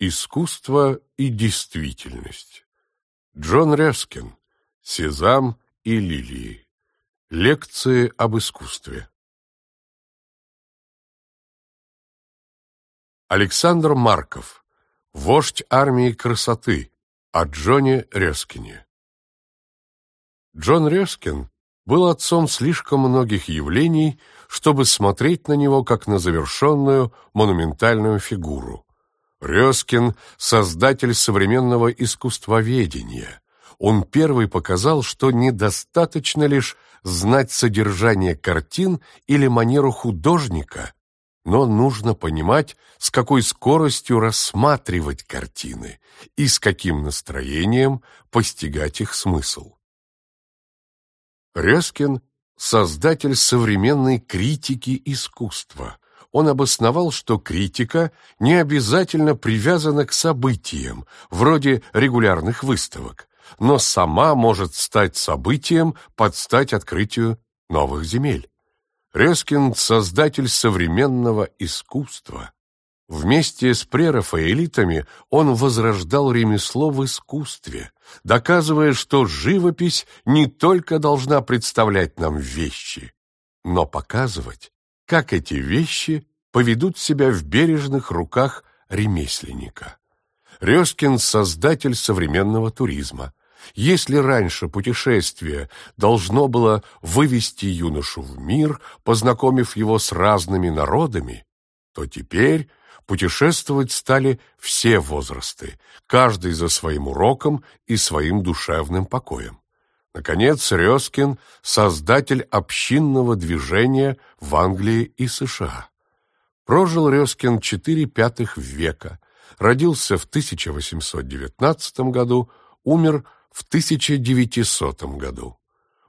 Искусство и действительность. Джон Рескин. Сезам и лилии. Лекции об искусстве. Александр Марков. Вождь армии красоты. О Джоне Рескине. Джон Рескин был отцом слишком многих явлений, чтобы смотреть на него как на завершенную монументальную фигуру. Рёскин — создатель современного искусствоведения. Он первый показал, что недостаточно лишь знать содержание картин или манеру художника, но нужно понимать, с какой скоростью рассматривать картины и с каким настроением постигать их смысл. Рёскин — создатель современной критики искусства. Он обосновал, что критика не обязательно привязана к событиям, вроде регулярных выставок, но сама может стать событием под стать открытию новых земель. Рёскин — создатель современного искусства. Вместе с прерафаэлитами он возрождал ремесло в искусстве, доказывая, что живопись не только должна представлять нам вещи, но показывать, как эти вещи поведут себя в бережных руках ремесленника. Рёскин – создатель современного туризма. Если раньше путешествие должно было вывести юношу в мир, познакомив его с разными народами, то теперь Путешествовать стали все возрасты, каждый за своим уроком и своим душевным покоем. Наконец, Рёскин – создатель общинного движения в Англии и США. Прожил Рёскин четыре пятых века, родился в 1819 году, умер в 1900 году.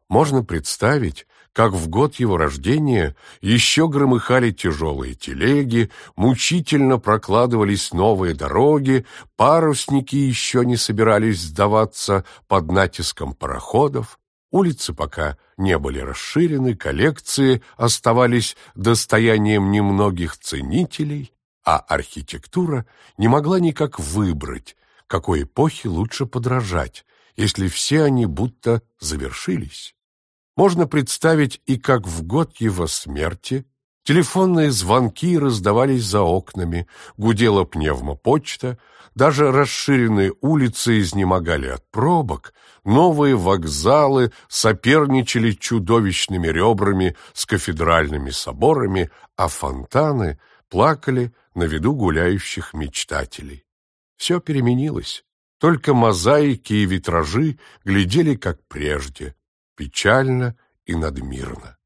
Можно представить, как в год его рождения еще громыхали тяжелые телеги, мучительно прокладывались новые дороги, парусники еще не собирались сдаваться под натиском пароходов, улицы пока не были расширены, коллекции оставались достоянием немногих ценителей, а архитектура не могла никак выбрать, какой эпохе лучше подражать, если все они будто завершились. Можно представить и как в год его смерти телефонные звонки раздавались за окнами, гудела пневмопочта, даже расширенные улицы изнемогали от пробок, новые вокзалы соперничали чудовищными ребрами с кафедральными соборами, а фонтаны плакали на виду гуляющих мечтателей. Все переменилось, только мозаики и витражи глядели как прежде, печально и надмирно.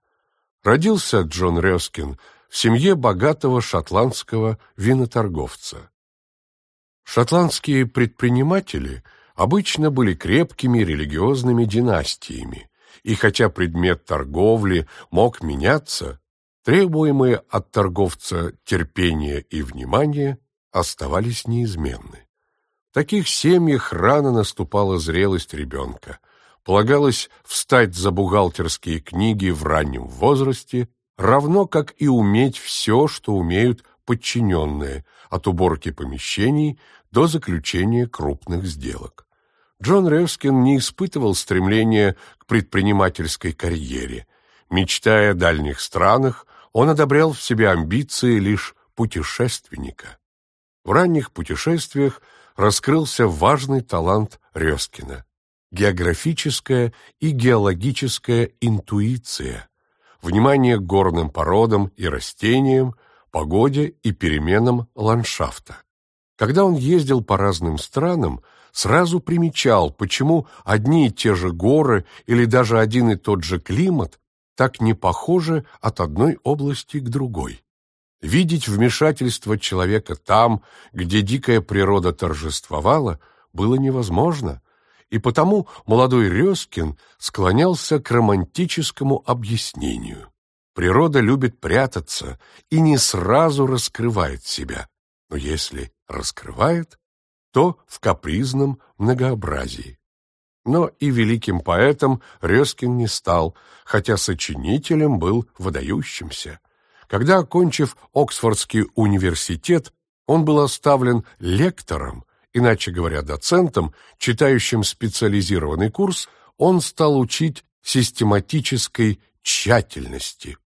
Родился Джон Рёскин в семье богатого шотландского виноторговца. Шотландские предприниматели обычно были крепкими религиозными династиями, и хотя предмет торговли мог меняться, требуемые от торговца терпение и внимание оставались неизменны. В таких семьях рано наступала зрелость ребенка – полагалось встать за бухгалтерские книги в раннем возрасте, равно как и уметь все, что умеют подчиненные, от уборки помещений до заключения крупных сделок. Джон Ревскин не испытывал стремления к предпринимательской карьере. Мечтая о дальних странах, он одобрял в себе амбиции лишь путешественника. В ранних путешествиях раскрылся важный талант Рёскина географическая и геологическая интуиция, внимание к горным породам и растениям, погоде и переменам ландшафта. Когда он ездил по разным странам, сразу примечал, почему одни и те же горы или даже один и тот же климат так не похожи от одной области к другой. Видеть вмешательство человека там, где дикая природа торжествовала, было невозможно, и потому молодой Резкин склонялся к романтическому объяснению. Природа любит прятаться и не сразу раскрывает себя, но если раскрывает, то в капризном многообразии. Но и великим поэтом Резкин не стал, хотя сочинителем был выдающимся. Когда, окончив Оксфордский университет, Он был оставлен лектором, иначе говоря, доцентом, читающим специализированный курс, он стал учить систематической тщательности.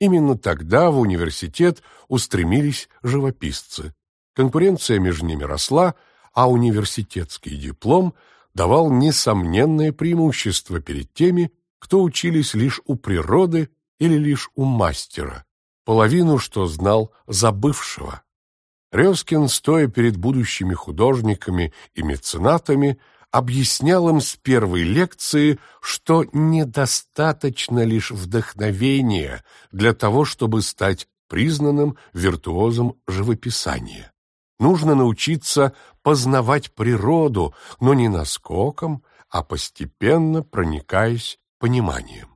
Именно тогда в университет устремились живописцы. Конкуренция между ними росла, а университетский диплом давал несомненное преимущество перед теми, кто учились лишь у природы или лишь у мастера, половину, что знал забывшего. Резкин, стоя перед будущими художниками и меценатами, объяснял им с первой лекции, что недостаточно лишь вдохновения для того, чтобы стать признанным виртуозом живописания. Нужно научиться познавать природу, но не наскоком, а постепенно проникаясь пониманием.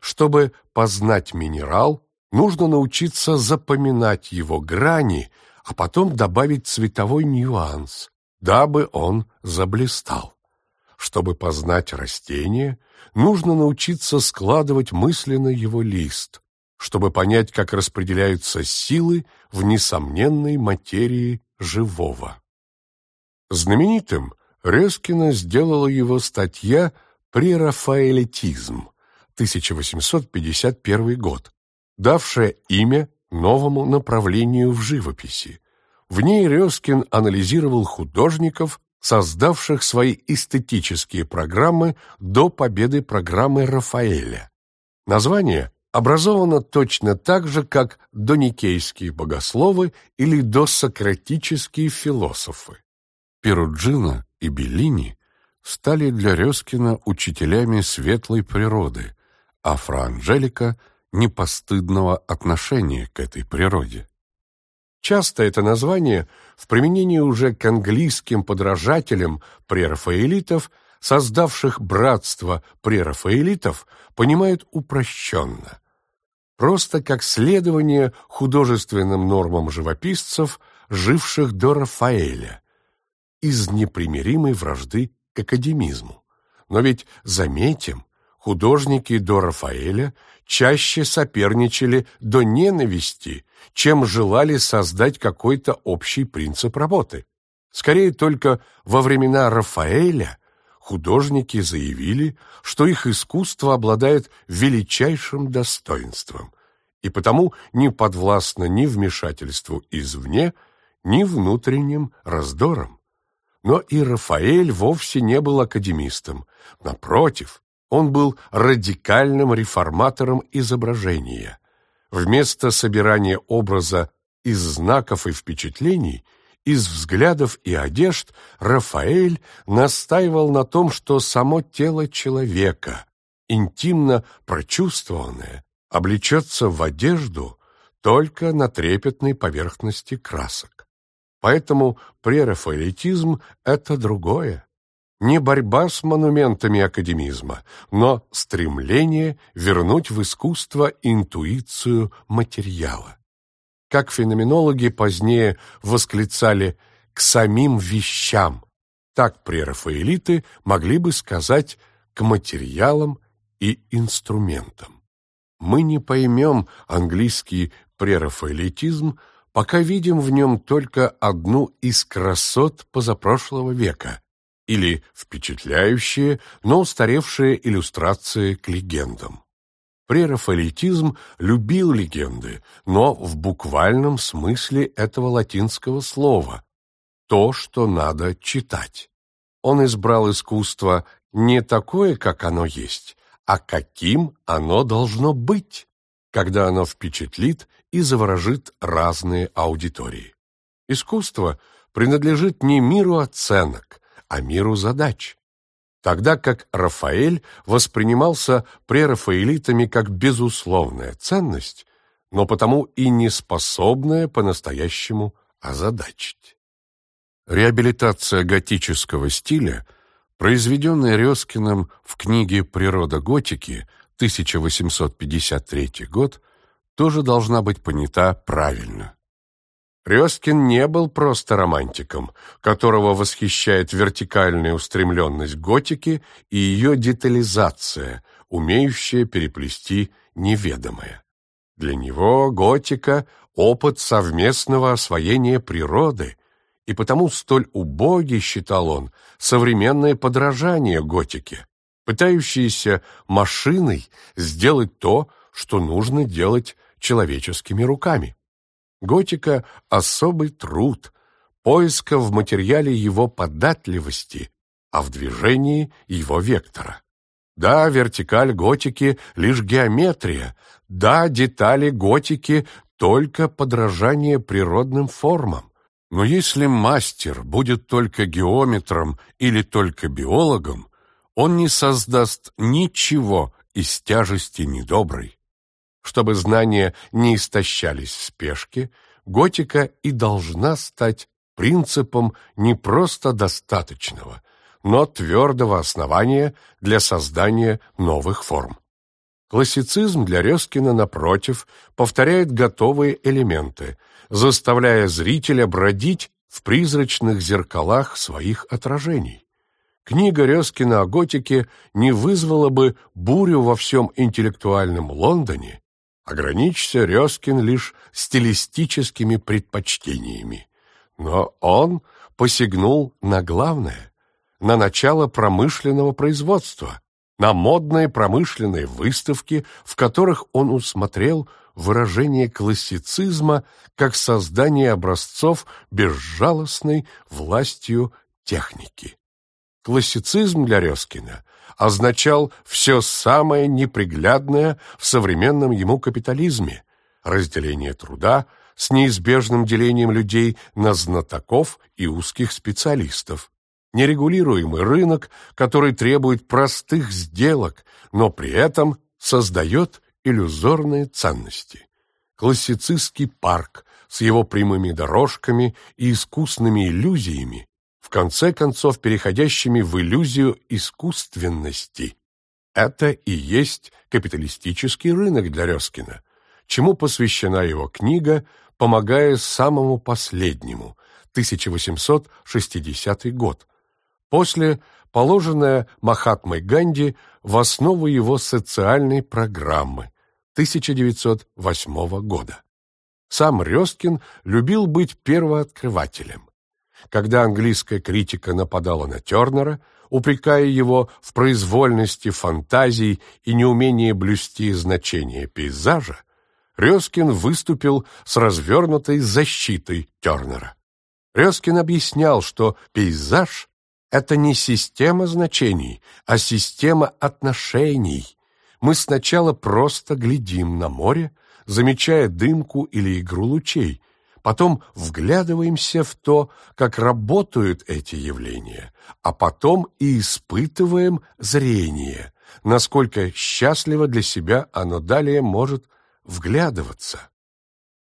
Чтобы познать минерал, нужно научиться запоминать его грани, а потом добавить цветовой нюанс, дабы он заблистал. Чтобы познать растение, нужно научиться складывать мысленно его лист, чтобы понять, как распределяются силы в несомненной материи живого. Знаменитым Резкина сделала его статья «Прерафаэлитизм» 1851 год, давшая имя новому направлению в живописи. В ней Резкин анализировал художников, создавших свои эстетические программы до победы программы Рафаэля. Название образовано точно так же, как доникейские богословы или досократические философы. Перуджино и Беллини стали для Резкина учителями светлой природы, а Фра Анжелика – непостыдного отношения к этой природе. Часто это название в применении уже к английским подражателям прерафаэлитов, создавших братство прерафаэлитов, понимают упрощенно. Просто как следование художественным нормам живописцев, живших до Рафаэля, из непримиримой вражды к академизму. Но ведь, заметим, художники до Рафаэля чаще соперничали до ненависти, чем желали создать какой-то общий принцип работы. Скорее только во времена Рафаэля художники заявили, что их искусство обладает величайшим достоинством и потому не подвластно ни вмешательству извне, ни внутренним раздорам. Но и Рафаэль вовсе не был академистом. Напротив, он был радикальным реформатором изображения. Вместо собирания образа из знаков и впечатлений, из взглядов и одежд, Рафаэль настаивал на том, что само тело человека, интимно прочувствованное, облечется в одежду только на трепетной поверхности красок. Поэтому прерафаэлитизм — это другое не борьба с монументами академизма, но стремление вернуть в искусство интуицию материала. Как феноменологи позднее восклицали «к самим вещам», так прерафаэлиты могли бы сказать «к материалам и инструментам». Мы не поймем английский прерафаэлитизм, пока видим в нем только одну из красот позапрошлого века – или впечатляющие, но устаревшие иллюстрации к легендам. Прерафаэлитизм любил легенды, но в буквальном смысле этого латинского слова «то, что надо читать». Он избрал искусство не такое, как оно есть, а каким оно должно быть, когда оно впечатлит и заворожит разные аудитории. Искусство принадлежит не миру оценок, а миру задач. Тогда как Рафаэль воспринимался прерафаэлитами как безусловная ценность, но потому и не способная по-настоящему озадачить. Реабилитация готического стиля, произведенная Резкиным в книге «Природа готики» 1853 год, тоже должна быть понята правильно. Резкин не был просто романтиком, которого восхищает вертикальная устремленность готики и ее детализация, умеющая переплести неведомое. Для него готика — опыт совместного освоения природы, и потому столь убогий, считал он, современное подражание готике, пытающееся машиной сделать то, что нужно делать человеческими руками. Готика — особый труд, поиска в материале его податливости, а в движении его вектора. Да, вертикаль готики — лишь геометрия, да, детали готики — только подражание природным формам. Но если мастер будет только геометром или только биологом, он не создаст ничего из тяжести недоброй. Чтобы знания не истощались в спешке, готика и должна стать принципом не просто достаточного, но твердого основания для создания новых форм. Классицизм для Резкина, напротив, повторяет готовые элементы, заставляя зрителя бродить в призрачных зеркалах своих отражений. Книга Резкина о готике не вызвала бы бурю во всем интеллектуальном Лондоне, ограничься Резкин лишь стилистическими предпочтениями. Но он посягнул на главное, на начало промышленного производства, на модные промышленные выставки, в которых он усмотрел выражение классицизма как создание образцов безжалостной властью техники. Классицизм для Резкина означал все самое неприглядное в современном ему капитализме, разделение труда с неизбежным делением людей на знатоков и узких специалистов, нерегулируемый рынок, который требует простых сделок, но при этом создает иллюзорные ценности. Классицистский парк с его прямыми дорожками и искусными иллюзиями, в конце концов переходящими в иллюзию искусственности. Это и есть капиталистический рынок для Резкина, чему посвящена его книга, помогая самому последнему, 1860 год, После положенная Махатмой Ганди в основу его социальной программы 1908 года. Сам Рёсткин любил быть первооткрывателем. Когда английская критика нападала на Тернера, упрекая его в произвольности фантазий и неумении блюсти значение пейзажа, Рёскин выступил с развернутой защитой Тернера. Рёскин объяснял, что пейзаж это не система значений, а система отношений. Мы сначала просто глядим на море, замечая дымку или игру лучей, потом вглядываемся в то, как работают эти явления, а потом и испытываем зрение, насколько счастливо для себя оно далее может вглядываться.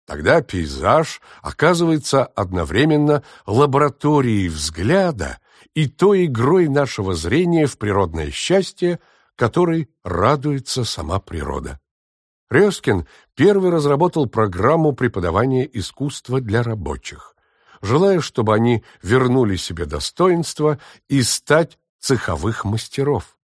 Тогда пейзаж оказывается одновременно лабораторией взгляда и той игрой нашего зрения в природное счастье, которой радуется сама природа. Резкин первый разработал программу преподавания искусства для рабочих, желая, чтобы они вернули себе достоинство и стать цеховых мастеров.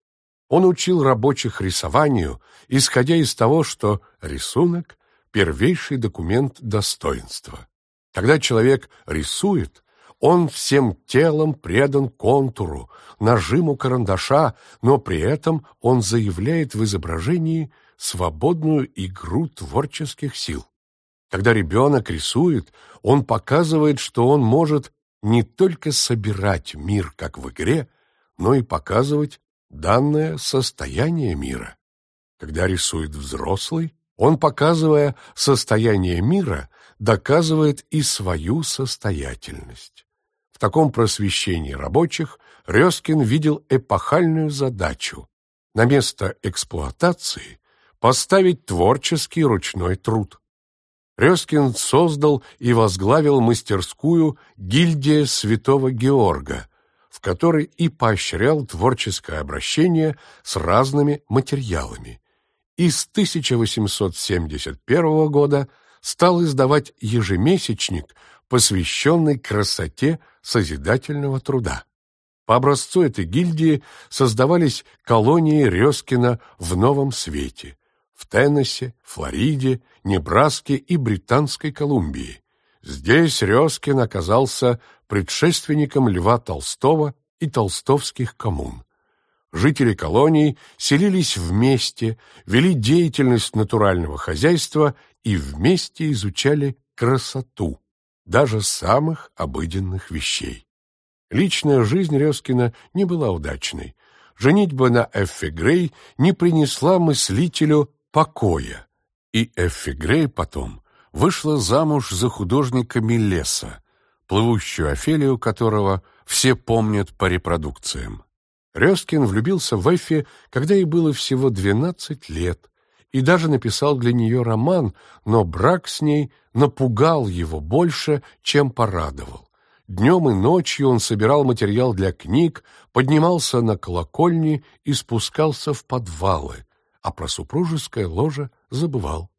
Он учил рабочих рисованию, исходя из того, что рисунок — первейший документ достоинства. Когда человек рисует, он всем телом предан контуру, нажиму карандаша, но при этом он заявляет в изображении свободную игру творческих сил. Когда ребенок рисует, он показывает, что он может не только собирать мир, как в игре, но и показывать данное состояние мира. Когда рисует взрослый, он, показывая состояние мира, доказывает и свою состоятельность. В таком просвещении рабочих Резкин видел эпохальную задачу на место эксплуатации поставить творческий ручной труд. Резкин создал и возглавил мастерскую «Гильдия Святого Георга», в которой и поощрял творческое обращение с разными материалами. И с 1871 года стал издавать ежемесячник, посвященный красоте созидательного труда. По образцу этой гильдии создавались колонии Резкина в Новом Свете, в Теннессе, Флориде, Небраске и Британской Колумбии. Здесь Резкин оказался предшественником Льва Толстого и толстовских коммун. Жители колоний селились вместе, вели деятельность натурального хозяйства и вместе изучали красоту, даже самых обыденных вещей. Личная жизнь Резкина не была удачной. Женитьба на Эффе Грей не принесла мыслителю покоя, и Эффе Грей потом вышла замуж за художника Миллеса, плывущую Офелию которого все помнят по репродукциям. Резкин влюбился в Эффи, когда ей было всего двенадцать лет, и даже написал для нее роман, но брак с ней напугал его больше, чем порадовал. Днем и ночью он собирал материал для книг, поднимался на колокольни и спускался в подвалы, а про супружеское ложе забывал.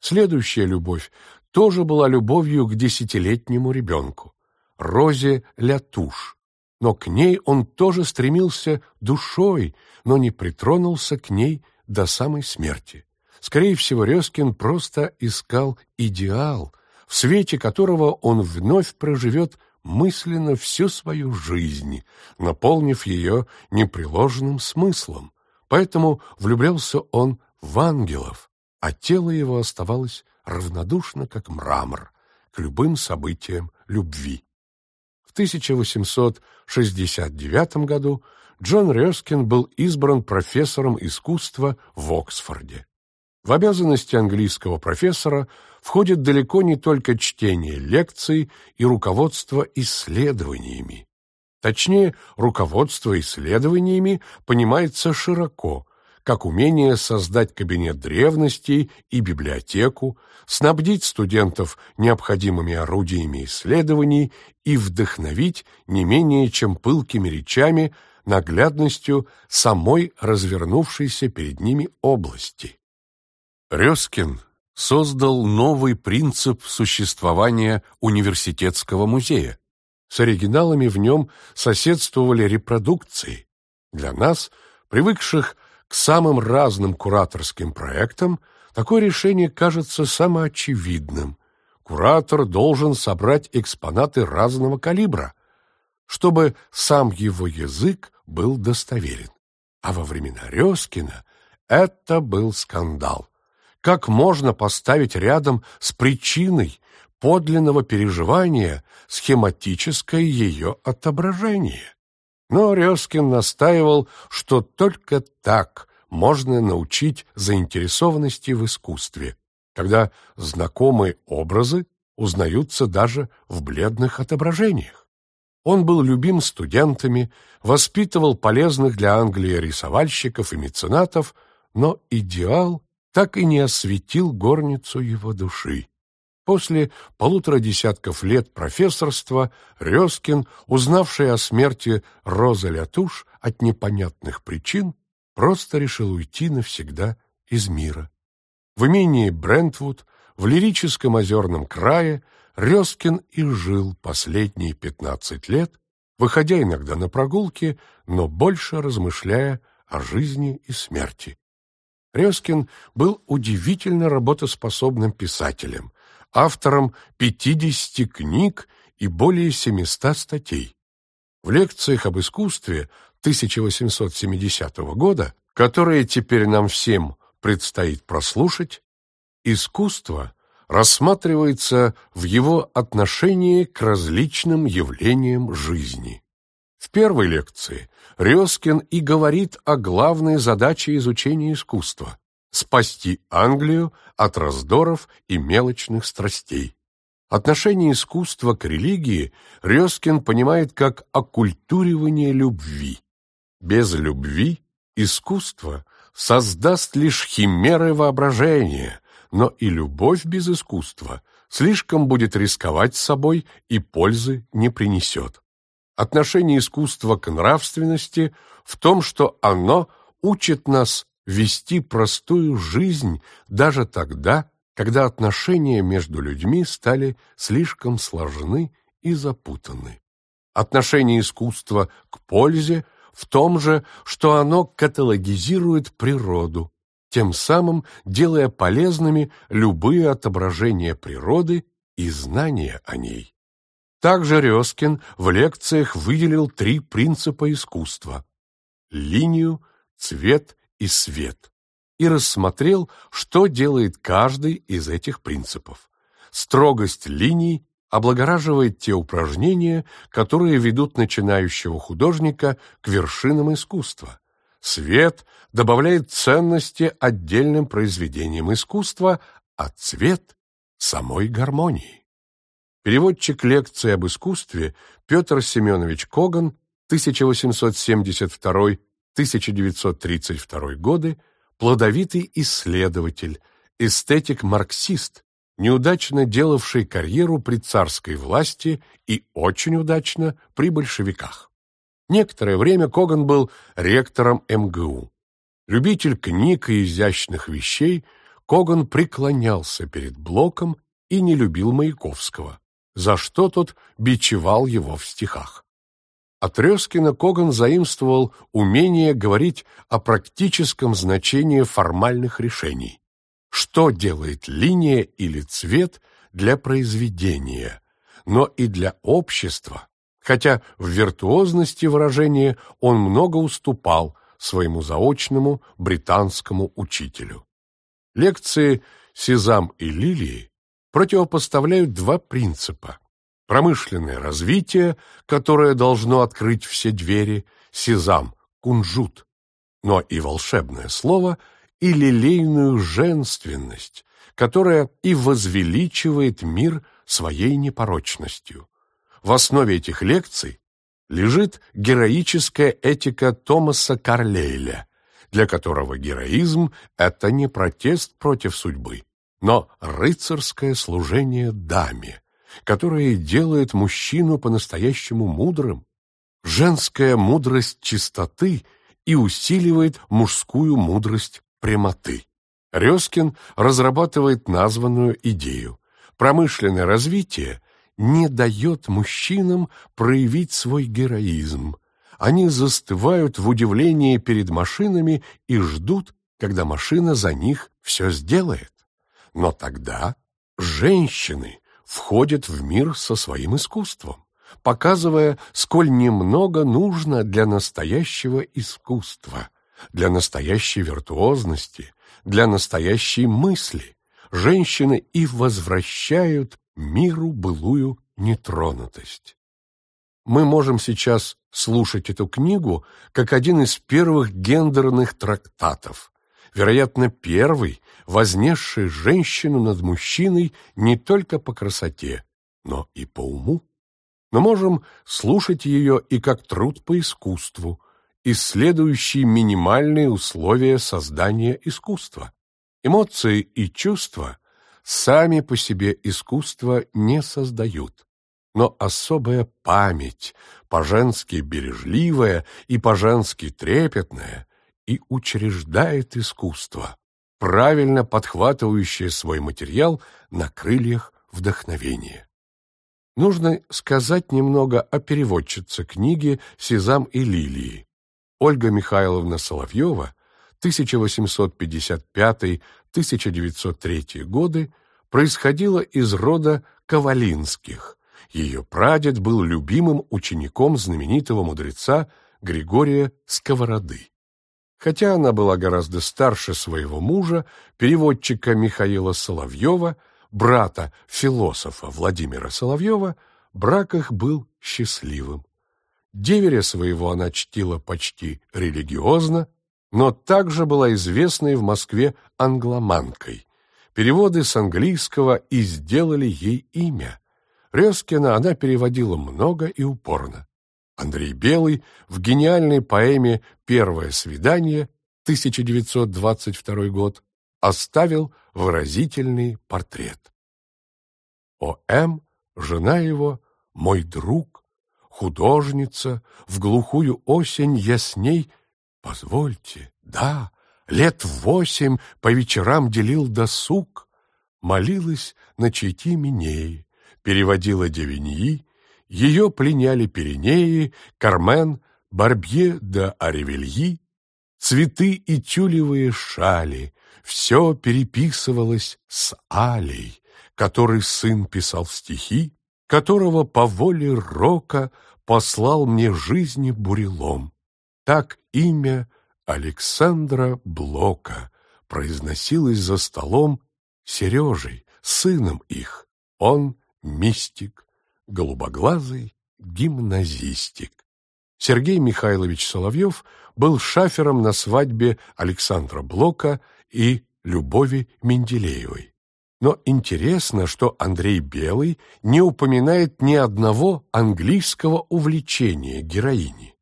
Следующая любовь тоже была любовью к десятилетнему ребенку, Розе Лятуш. Но к ней он тоже стремился душой, но не притронулся к ней до самой смерти. Скорее всего, Резкин просто искал идеал, в свете которого он вновь проживет мысленно всю свою жизнь, наполнив ее непреложным смыслом. Поэтому влюблялся он в ангелов, а тело его оставалось равнодушно, как мрамор, к любым событиям любви. В 1869 году Джон Рёскин был избран профессором искусства в Оксфорде. В обязанности английского профессора входит далеко не только чтение лекций и руководство исследованиями. Точнее, руководство исследованиями понимается широко, как умение создать кабинет древностей и библиотеку, снабдить студентов необходимыми орудиями исследований и вдохновить не менее чем пылкими речами наглядностью самой развернувшейся перед ними области. Резкин создал новый принцип существования университетского музея. С оригиналами в нем соседствовали репродукции. Для нас, привыкших к самым разным кураторским проектам, такое решение кажется самоочевидным. Куратор должен собрать экспонаты разного калибра, чтобы сам его язык был достоверен. А во времена Резкина это был скандал. Как можно поставить рядом с причиной подлинного переживания схематическое ее отображение? Но Резкин настаивал, что только так можно научить заинтересованности в искусстве, когда знакомые образы узнаются даже в бледных отображениях. Он был любим студентами, воспитывал полезных для Англии рисовальщиков и меценатов, но идеал так и не осветил горницу его души. После полутора десятков лет профессорства Резкин, узнавший о смерти Роза Лятуш от непонятных причин, просто решил уйти навсегда из мира. В имении Брентвуд, в лирическом озерном крае, Резкин и жил последние пятнадцать лет, выходя иногда на прогулки, но больше размышляя о жизни и смерти. Резкин был удивительно работоспособным писателем, автором 50 книг и более 700 статей. В лекциях об искусстве 1870 года, которые теперь нам всем предстоит прослушать, искусство рассматривается в его отношении к различным явлениям жизни. В первой лекции Резкин и говорит о главной задаче изучения искусства – спасти Англию от раздоров и мелочных страстей. Отношение искусства к религии Резкин понимает как оккультуривание любви. Без любви искусство создаст лишь химеры воображения, но и любовь без искусства слишком будет рисковать собой и пользы не принесет. Отношение искусства к нравственности в том, что оно учит нас вести простую жизнь даже тогда, когда отношения между людьми стали слишком сложны и запутаны. Отношение искусства к пользе в том же, что оно каталогизирует природу, тем самым делая полезными любые отображения природы и знания о ней. Также Резкин в лекциях выделил три принципа искусства – линию, цвет и свет, и рассмотрел, что делает каждый из этих принципов. Строгость линий облагораживает те упражнения, которые ведут начинающего художника к вершинам искусства. Свет добавляет ценности отдельным произведениям искусства, а цвет – самой гармонии. Переводчик лекции об искусстве Петр Семенович Коган 1872-1932 годы, плодовитый исследователь, эстетик-марксист, неудачно делавший карьеру при царской власти и очень удачно при большевиках. Некоторое время Коган был ректором МГУ. Любитель книг и изящных вещей, Коган преклонялся перед Блоком и не любил Маяковского за что тот бичевал его в стихах. От Резкина Коган заимствовал умение говорить о практическом значении формальных решений. Что делает линия или цвет для произведения, но и для общества, хотя в виртуозности выражения он много уступал своему заочному британскому учителю. Лекции «Сезам и лилии» противопоставляют два принципа. Промышленное развитие, которое должно открыть все двери, сезам, кунжут, но и волшебное слово, и лилейную женственность, которая и возвеличивает мир своей непорочностью. В основе этих лекций лежит героическая этика Томаса Карлейля, для которого героизм – это не протест против судьбы, но рыцарское служение даме, которое делает мужчину по-настоящему мудрым, женская мудрость чистоты и усиливает мужскую мудрость прямоты. Резкин разрабатывает названную идею. Промышленное развитие не дает мужчинам проявить свой героизм. Они застывают в удивлении перед машинами и ждут, когда машина за них все сделает. Но тогда женщины входят в мир со своим искусством, показывая, сколь немного нужно для настоящего искусства, для настоящей виртуозности, для настоящей мысли. Женщины и возвращают миру былую нетронутость. Мы можем сейчас слушать эту книгу как один из первых гендерных трактатов, вероятно, первый, вознесший женщину над мужчиной не только по красоте, но и по уму. Мы можем слушать ее и как труд по искусству, исследующий минимальные условия создания искусства. Эмоции и чувства сами по себе искусство не создают, но особая память, по-женски бережливая и по-женски трепетная, и учреждает искусство, правильно подхватывающее свой материал на крыльях вдохновения. Нужно сказать немного о переводчице книги «Сезам и лилии». Ольга Михайловна Соловьева, 1855-1903 годы, происходила из рода Ковалинских. Ее прадед был любимым учеником знаменитого мудреца Григория Сковороды. Хотя она была гораздо старше своего мужа, переводчика Михаила Соловьева, брата философа Владимира Соловьева, брак их был счастливым. Деверя своего она чтила почти религиозно, но также была известной в Москве англоманкой. Переводы с английского и сделали ей имя. Резкина она переводила много и упорно. Андрей Белый в гениальной поэме «Первое свидание» 1922 год оставил выразительный портрет. О.М., жена его, мой друг, художница, в глухую осень я с ней, позвольте, да, лет восемь по вечерам делил досуг, молилась на чайти Минеи, переводила Девиньи, ее пленяли Пиренеи, Кармен, Барбье да Аревельи, цветы и тюлевые шали, все переписывалось с Алей, который сын писал стихи, которого по воле рока послал мне жизни бурелом. Так имя Александра Блока произносилось за столом Сережей, сыном их. Он мистик, голубоглазый гимназистик. Сергей Михайлович Соловьев был шафером на свадьбе Александра Блока и Любови Менделеевой. Но интересно, что Андрей Белый не упоминает ни одного английского увлечения героини.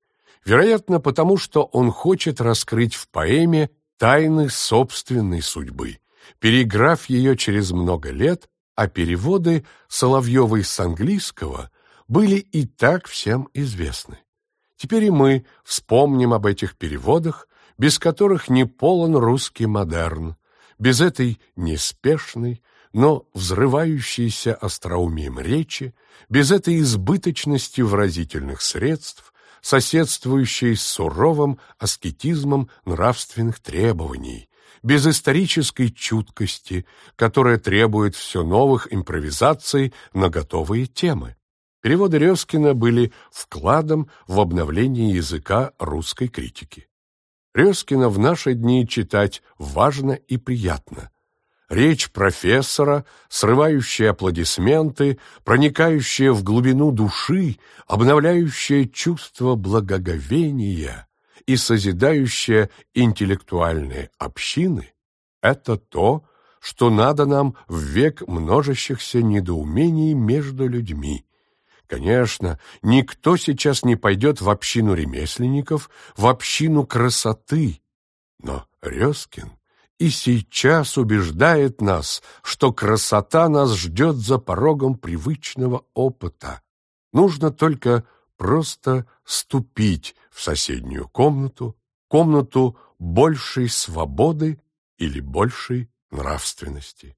Вероятно, потому что он хочет раскрыть в поэме тайны собственной судьбы, переграф ее через много лет, а переводы Соловьевой с английского были и так всем известны. Теперь и мы вспомним об этих переводах, без которых не полон русский модерн, без этой неспешной, но взрывающейся остроумием речи, без этой избыточности выразительных средств, соседствующей с суровым аскетизмом нравственных требований, без исторической чуткости, которая требует все новых импровизаций на готовые темы. Переводы Резкина были вкладом в обновление языка русской критики. Резкина в наши дни читать важно и приятно. Речь профессора, срывающая аплодисменты, проникающая в глубину души, обновляющая чувство благоговения и созидающая интеллектуальные общины — это то, что надо нам в век множащихся недоумений между людьми, Конечно, никто сейчас не пойдет в общину ремесленников, в общину красоты. Но Резкин и сейчас убеждает нас, что красота нас ждет за порогом привычного опыта. Нужно только просто ступить в соседнюю комнату, комнату большей свободы или большей нравственности.